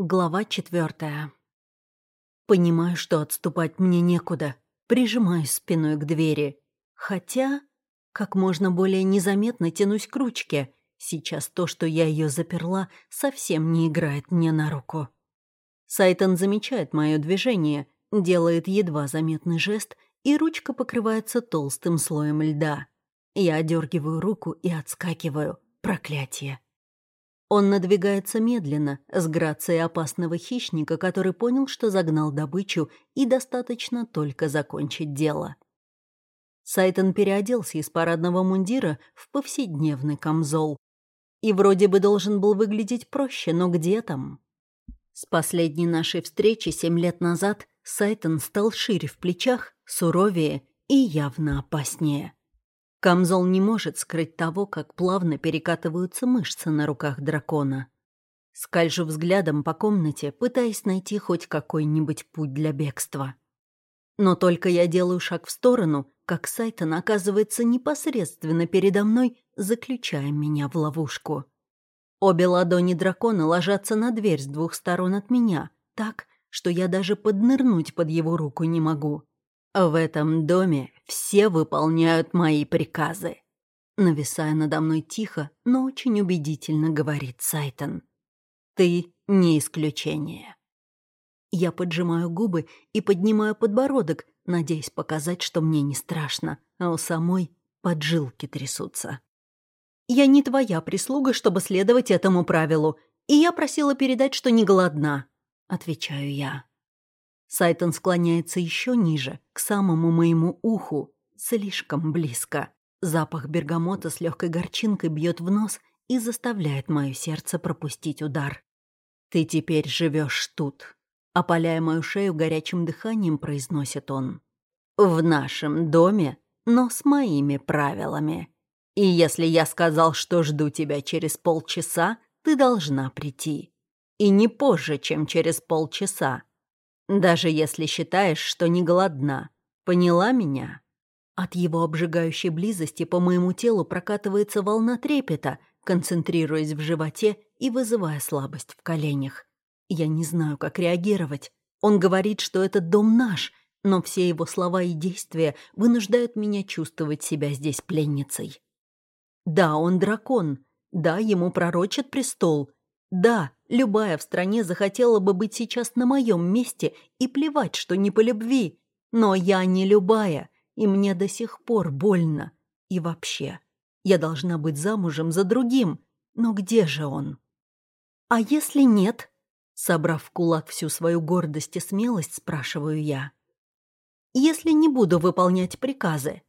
Глава четвертая. Понимаю, что отступать мне некуда. Прижимаюсь спиной к двери. Хотя, как можно более незаметно тянусь к ручке. Сейчас то, что я ее заперла, совсем не играет мне на руку. Сайтон замечает мое движение, делает едва заметный жест, и ручка покрывается толстым слоем льда. Я одергиваю руку и отскакиваю. Проклятие. Он надвигается медленно, с грацией опасного хищника, который понял, что загнал добычу, и достаточно только закончить дело. Сайтон переоделся из парадного мундира в повседневный камзол. И вроде бы должен был выглядеть проще, но где там? С последней нашей встречи семь лет назад Сайтон стал шире в плечах, суровее и явно опаснее. Камзол не может скрыть того, как плавно перекатываются мышцы на руках дракона. Скольжу взглядом по комнате, пытаясь найти хоть какой-нибудь путь для бегства. Но только я делаю шаг в сторону, как Сайтон оказывается непосредственно передо мной, заключая меня в ловушку. Обе ладони дракона ложатся на дверь с двух сторон от меня, так, что я даже поднырнуть под его руку не могу. В этом доме все выполняют мои приказы. Нависая надо мной тихо, но очень убедительно говорит Сайтон. Ты не исключение. Я поджимаю губы и поднимаю подбородок, надеясь показать, что мне не страшно, а у самой поджилки трясутся. Я не твоя прислуга, чтобы следовать этому правилу, и я просила передать, что не голодна, отвечаю я. Сайтон склоняется еще ниже, к самому моему уху, слишком близко. Запах бергамота с легкой горчинкой бьет в нос и заставляет мое сердце пропустить удар. «Ты теперь живешь тут», — опаляя мою шею горячим дыханием, произносит он. «В нашем доме, но с моими правилами. И если я сказал, что жду тебя через полчаса, ты должна прийти. И не позже, чем через полчаса. Даже если считаешь, что не голодна. Поняла меня?» От его обжигающей близости по моему телу прокатывается волна трепета, концентрируясь в животе и вызывая слабость в коленях. Я не знаю, как реагировать. Он говорит, что этот дом наш, но все его слова и действия вынуждают меня чувствовать себя здесь пленницей. Да, он дракон. Да, ему пророчат престол. Да, любая в стране захотела бы быть сейчас на моем месте и плевать, что не по любви. Но я не любая, и мне до сих пор больно. И вообще, я должна быть замужем за другим. Но где же он? А если нет? Собрав в кулак всю свою гордость и смелость, спрашиваю я. Если не буду выполнять приказы?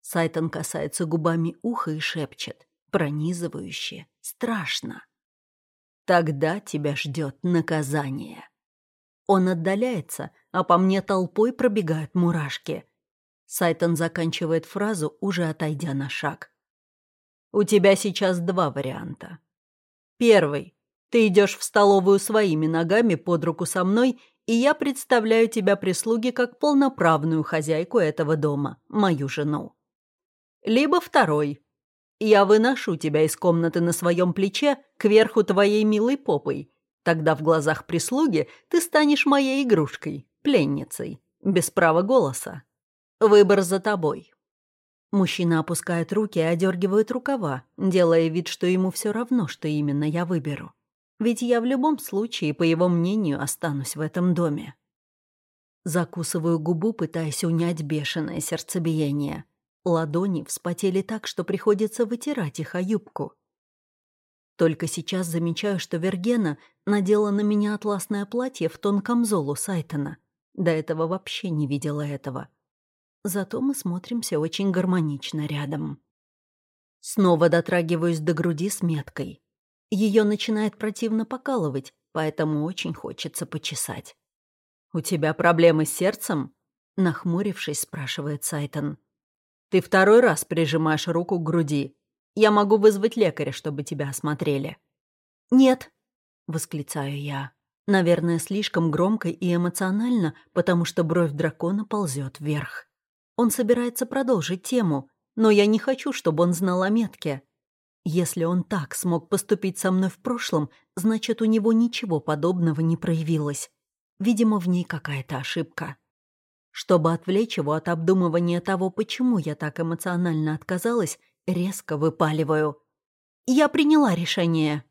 Сайтон касается губами уха и шепчет. Пронизывающе, страшно. Тогда тебя ждет наказание. Он отдаляется, а по мне толпой пробегают мурашки. Сайтон заканчивает фразу, уже отойдя на шаг. У тебя сейчас два варианта. Первый. Ты идешь в столовую своими ногами под руку со мной, и я представляю тебя прислуге как полноправную хозяйку этого дома, мою жену. Либо второй. Я выношу тебя из комнаты на своем плече кверху твоей милой попой. Тогда в глазах прислуги ты станешь моей игрушкой, пленницей, без права голоса. Выбор за тобой». Мужчина опускает руки и одергивает рукава, делая вид, что ему все равно, что именно я выберу. Ведь я в любом случае, по его мнению, останусь в этом доме. Закусываю губу, пытаясь унять бешеное сердцебиение. Ладони вспотели так, что приходится вытирать их о юбку. Только сейчас замечаю, что Вергена надела на меня атласное платье в тон камзолу Сайтона. До этого вообще не видела этого. Зато мы смотримся очень гармонично рядом. Снова дотрагиваюсь до груди с меткой. Ее начинает противно покалывать, поэтому очень хочется почесать. «У тебя проблемы с сердцем?» Нахмурившись, спрашивает Сайтон. Ты второй раз прижимаешь руку к груди. Я могу вызвать лекаря, чтобы тебя осмотрели». «Нет», — восклицаю я. Наверное, слишком громко и эмоционально, потому что бровь дракона ползет вверх. Он собирается продолжить тему, но я не хочу, чтобы он знал о метке. Если он так смог поступить со мной в прошлом, значит, у него ничего подобного не проявилось. Видимо, в ней какая-то ошибка. Чтобы отвлечь его от обдумывания того, почему я так эмоционально отказалась, резко выпаливаю. «Я приняла решение».